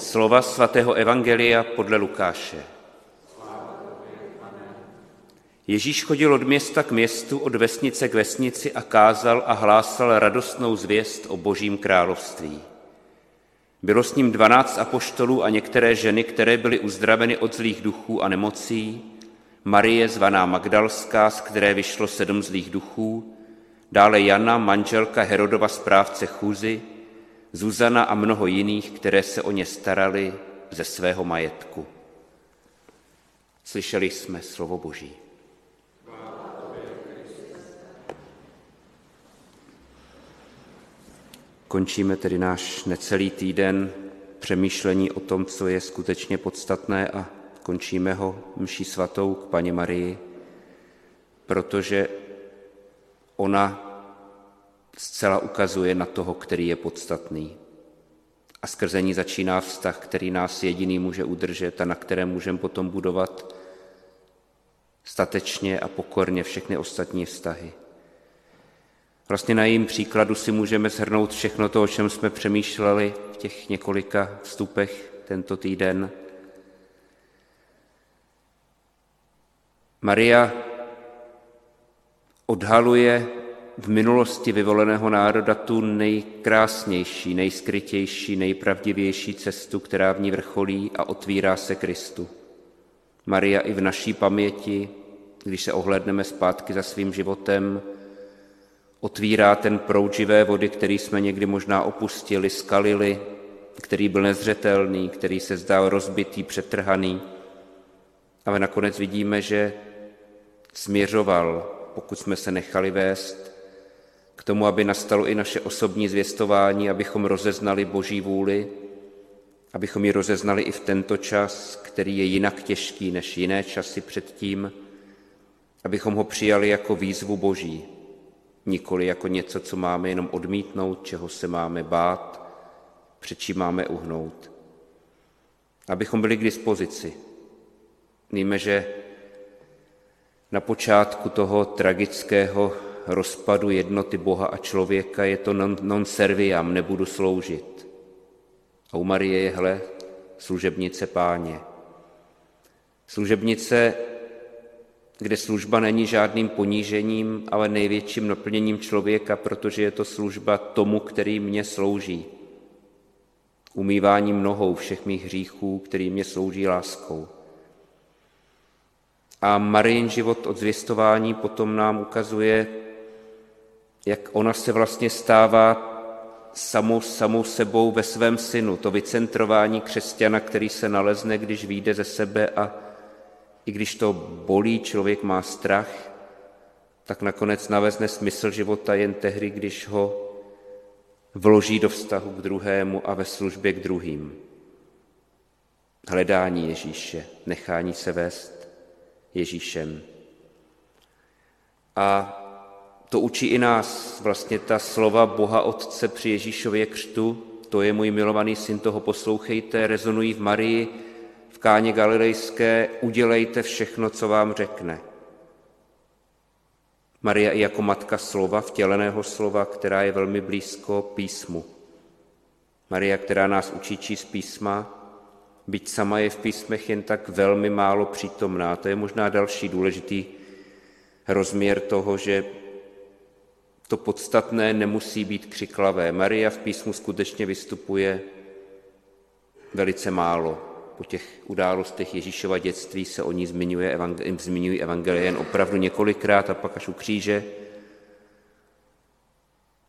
Slova svatého Evangelia podle Lukáše. Ježíš chodil od města k městu, od vesnice k vesnici a kázal a hlásal radostnou zvěst o božím království. Bylo s ním dvanáct apoštolů a některé ženy, které byly uzdraveny od zlých duchů a nemocí, Marie zvaná Magdalská, z které vyšlo sedm zlých duchů, dále Jana, manželka Herodova správce Chůzy, Zuzana a mnoho jiných, které se o ně starali ze svého majetku. Slyšeli jsme slovo Boží. Končíme tedy náš necelý týden přemýšlení o tom, co je skutečně podstatné a končíme ho mší svatou k paní Marii, protože ona zcela ukazuje na toho, který je podstatný. A skrze ní začíná vztah, který nás jediný může udržet a na kterém můžeme potom budovat statečně a pokorně všechny ostatní vztahy. Vlastně na jejím příkladu si můžeme shrnout všechno to, o čem jsme přemýšleli v těch několika vstupech tento týden. Maria odhaluje v minulosti vyvoleného národa tu nejkrásnější, nejskrytější, nejpravdivější cestu, která v ní vrcholí a otvírá se Kristu. Maria i v naší paměti, když se ohledneme zpátky za svým životem, otvírá ten proud živé vody, který jsme někdy možná opustili, skalili, který byl nezřetelný, který se zdál rozbitý, přetrhaný. Ale nakonec vidíme, že směřoval, pokud jsme se nechali vést, k tomu, aby nastalo i naše osobní zvěstování, abychom rozeznali Boží vůli, abychom ji rozeznali i v tento čas, který je jinak těžký než jiné časy předtím, abychom ho přijali jako výzvu Boží, nikoli jako něco, co máme jenom odmítnout, čeho se máme bát, před čím máme uhnout. Abychom byli k dispozici. Víme, že na počátku toho tragického rozpadu jednoty Boha a člověka je to non, non serviam, nebudu sloužit. A u Marie je, hle, služebnice páně. Služebnice kde služba není žádným ponížením, ale největším naplněním člověka, protože je to služba tomu, který mě slouží. Umýváním nohou všech mých hříchů, který mě slouží láskou. A Marijin život od zvěstování potom nám ukazuje, jak ona se vlastně stává samou, samou sebou ve svém synu, to vycentrování křesťana, který se nalezne, když vyjde ze sebe a i když to bolí, člověk má strach, tak nakonec navezne smysl života jen tehdy, když ho vloží do vztahu k druhému a ve službě k druhým. Hledání Ježíše, nechání se vést Ježíšem. A to učí i nás vlastně ta slova Boha Otce při Ježíšově křtu, to je můj milovaný syn, toho poslouchejte, rezonují v Marii, káně galilejské, udělejte všechno, co vám řekne. Maria i jako matka slova, vtěleného slova, která je velmi blízko písmu. Maria, která nás učí číst písma, byť sama je v písmech jen tak velmi málo přítomná. To je možná další důležitý rozměr toho, že to podstatné nemusí být křiklavé. Maria v písmu skutečně vystupuje velice málo po těch událostech Ježíšova dětství se o ní zmiňuje, zmiňují evangelie jen opravdu několikrát a pak až u kříže.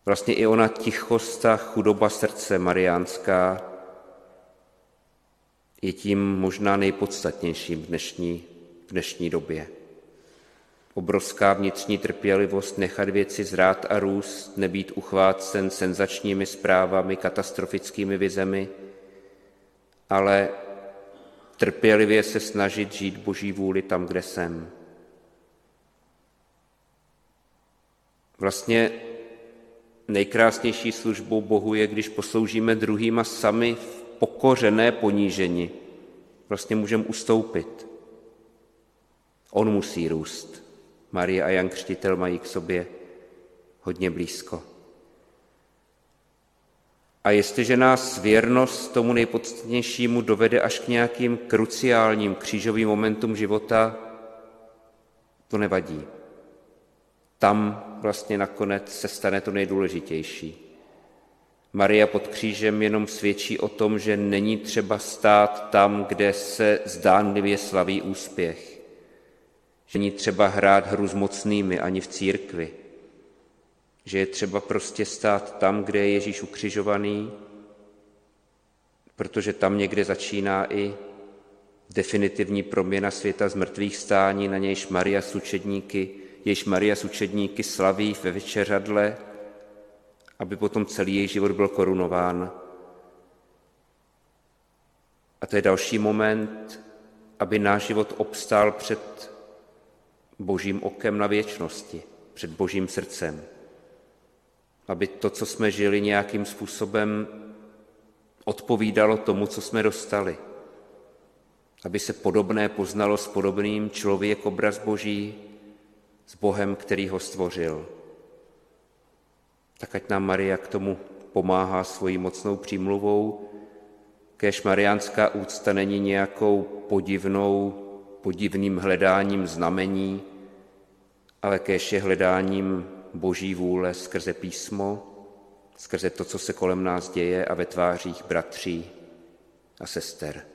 Vlastně i ona tichost a chudoba srdce mariánská je tím možná nejpodstatnějším v dnešní, v dnešní době. Obrovská vnitřní trpělivost nechat věci zrát a růst, nebýt uchvácen senzačními zprávami, katastrofickými vizemi, ale trpělivě se snažit žít Boží vůli tam, kde jsem. Vlastně nejkrásnější službou Bohu je, když posloužíme druhým a sami v pokořené ponížení. Vlastně můžeme ustoupit. On musí růst. Marie a Jan Křtitel mají k sobě hodně blízko. A jestliže nás věrnost tomu nejpodstatnějšímu dovede až k nějakým kruciálním křížovým momentům života, to nevadí. Tam vlastně nakonec se stane to nejdůležitější. Maria pod křížem jenom svědčí o tom, že není třeba stát tam, kde se zdánlivě slaví úspěch. Že není třeba hrát hru s mocnými ani v církvi. Že je třeba prostě stát tam, kde je Ježíš ukřižovaný, protože tam někde začíná i definitivní proměna světa z mrtvých stání, na nějž Maria s učedníky, jež Maria s učedníky slaví ve večeřadle, aby potom celý její život byl korunován. A to je další moment, aby náš život obstál před božím okem na věčnosti, před božím srdcem. Aby to, co jsme žili, nějakým způsobem odpovídalo tomu, co jsme dostali. Aby se podobné poznalo s podobným člověk obraz Boží, s Bohem, který ho stvořil tak ať nám Maria k tomu pomáhá svojí mocnou přímluvou. Kéž mariánská úcta není nějakou podivnou, podivným hledáním znamení, ale kéž je hledáním boží vůle skrze písmo, skrze to, co se kolem nás děje a ve tvářích bratří a sester.